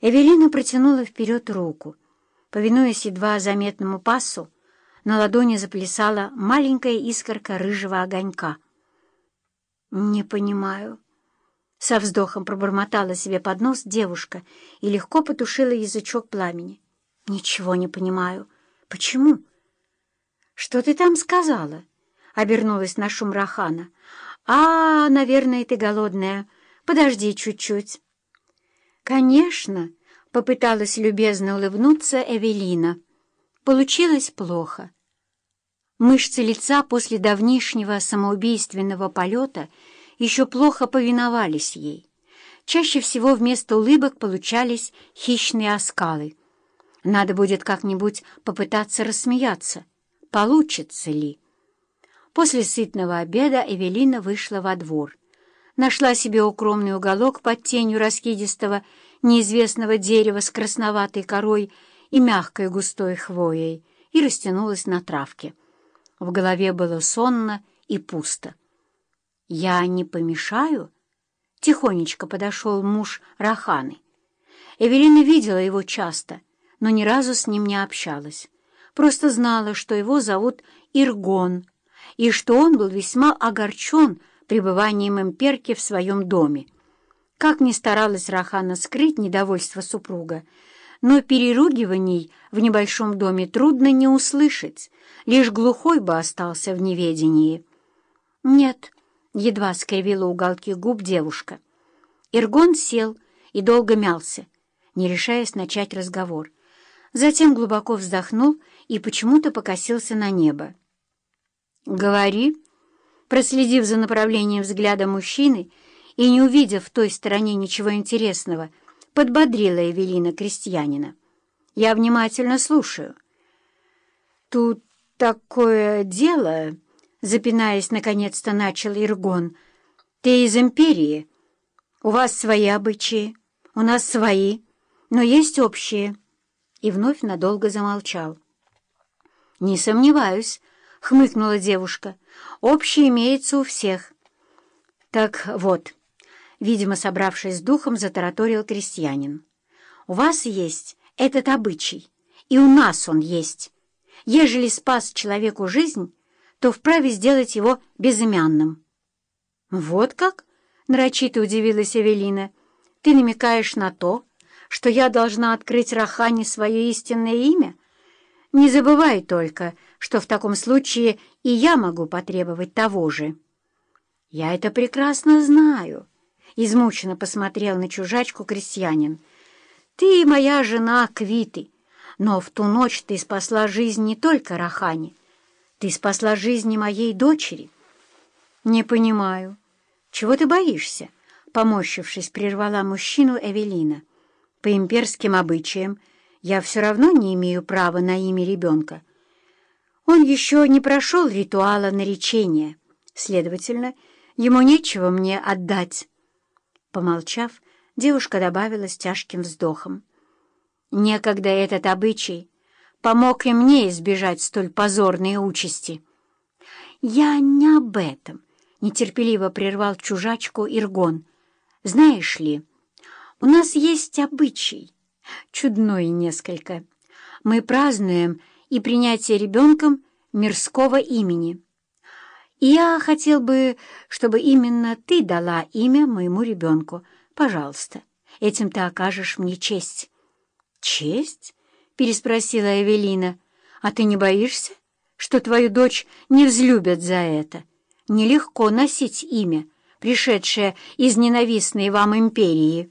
Эвелина протянула вперед руку. Повинуясь едва заметному пассу, на ладони заплясала маленькая искорка рыжего огонька. «Не понимаю». Со вздохом пробормотала себе под нос девушка и легко потушила язычок пламени. «Ничего не понимаю. Почему?» «Что ты там сказала?» — обернулась на шум Рахана. «А, наверное, ты голодная. Подожди чуть-чуть». «Конечно», — попыталась любезно улыбнуться Эвелина. Получилось плохо. Мышцы лица после давнишнего самоубийственного полета еще плохо повиновались ей. Чаще всего вместо улыбок получались хищные оскалы. Надо будет как-нибудь попытаться рассмеяться. Получится ли? После сытного обеда Эвелина вышла во двор — нашла себе укромный уголок под тенью раскидистого неизвестного дерева с красноватой корой и мягкой густой хвоей и растянулась на травке. В голове было сонно и пусто. «Я не помешаю?» Тихонечко подошел муж Раханы. Эвелина видела его часто, но ни разу с ним не общалась. Просто знала, что его зовут Иргон, и что он был весьма огорчен, пребыванием имперки в своем доме. Как ни старалась Рахана скрыть недовольство супруга, но переругиваний в небольшом доме трудно не услышать, лишь глухой бы остался в неведении. «Нет», — едва скривила уголки губ девушка. Иргон сел и долго мялся, не решаясь начать разговор. Затем глубоко вздохнул и почему-то покосился на небо. «Говори», Проследив за направлением взгляда мужчины и не увидев в той стороне ничего интересного, подбодрила Эвелина крестьянина. «Я внимательно слушаю». «Тут такое дело...» — запинаясь, наконец-то начал Иргон. «Ты из империи. У вас свои обычаи, у нас свои, но есть общие». И вновь надолго замолчал. «Не сомневаюсь», — хмыкнула девушка. «Общее имеется у всех». «Так вот», — видимо, собравшись с духом, затараторил крестьянин. «У вас есть этот обычай, и у нас он есть. Ежели спас человеку жизнь, то вправе сделать его безымянным». «Вот как?» — нарочито удивилась Эвелина. «Ты намекаешь на то, что я должна открыть Рахане свое истинное имя?» Не забывай только, что в таком случае и я могу потребовать того же. Я это прекрасно знаю, — измученно посмотрел на чужачку крестьянин. Ты моя жена Квиты, но в ту ночь ты спасла жизнь не только Рахане, ты спасла жизнь моей дочери. Не понимаю, чего ты боишься? Поморщившись, прервала мужчину Эвелина. По имперским обычаям я все равно не имею права на имя ребенка. Он еще не прошел ритуала наречения, следовательно, ему нечего мне отдать. Помолчав, девушка добавила с тяжким вздохом. Некогда этот обычай помог и мне избежать столь позорной участи. «Я не об этом», — нетерпеливо прервал чужачку Иргон. «Знаешь ли, у нас есть обычай» чудной несколько. Мы празднуем и принятие ребенком мирского имени. Я хотел бы, чтобы именно ты дала имя моему ребенку. Пожалуйста, этим ты окажешь мне честь». «Честь?» — переспросила Эвелина. «А ты не боишься, что твою дочь не взлюбят за это? Нелегко носить имя, пришедшее из ненавистной вам империи».